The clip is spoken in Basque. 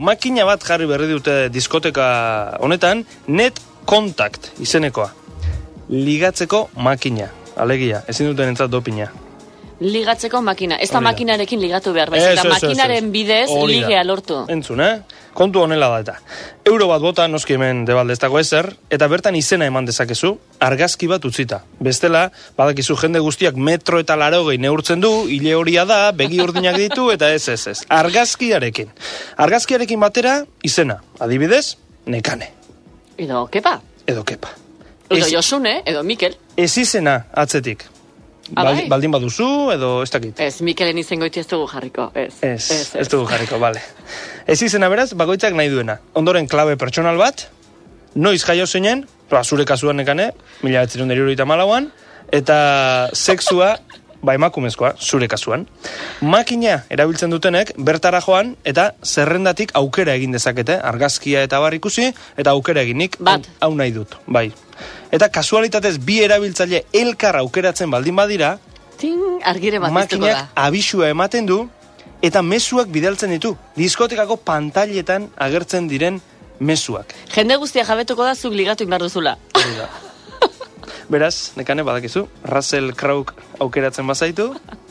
Makina bat jarri berri dute diskoteka honetan, net contact izenekoa. Ligatzeko makina, alegia, ezin duten entzat dopina. Ligatzeko makina. Ez da da. makinarekin ligatu behar, baizik ez. makinaren bidez da. ligea lortu. Entzun, eh? Kontu honela da eta. Euro bat bota, noski hemen debalde ez dago ezer, eta bertan izena eman dezakezu, argazki bat utzita. Bestela, badakizu jende guztiak metro eta larogei neurtzen du, hile horia da, begi urdinak ditu, eta ez, ez, ez. Argazkiarekin. Argazkiarekin batera, izena. Adibidez, nekane. Edo, kepa? Edo kepa. Edo Ez- Josune, edo Mikel. Ez izena atzetik. Ah, bai? baldin baduzu, edo ez dakit. Ez, Mikelen izango ez dugu jarriko. Ez, Ez, ez, dugu jarriko, bale. Ez izena beraz, bakoitzak nahi duena. Ondoren klabe pertsonal bat, noiz jaio zeinen, ba, zure kasuan nekane, mila betzirun malauan, eta sexua, ba, emakumezkoa, zure kasuan. Makina erabiltzen dutenek, bertara joan, eta zerrendatik aukera egin dezakete, argazkia eta bar ikusi, eta aukera eginik, hau nahi dut, bai. Eta kasualitatez bi erabiltzaile elkar aukeratzen baldin badira, Ting, argire bat makinak da. abisua ematen du eta mezuak bidaltzen ditu. Diskotekako pantailetan agertzen diren mezuak. Jende guztia jabetuko da zuk ligatu inbar duzula. Beraz, nekane badakizu, Russell Crowe aukeratzen bazaitu,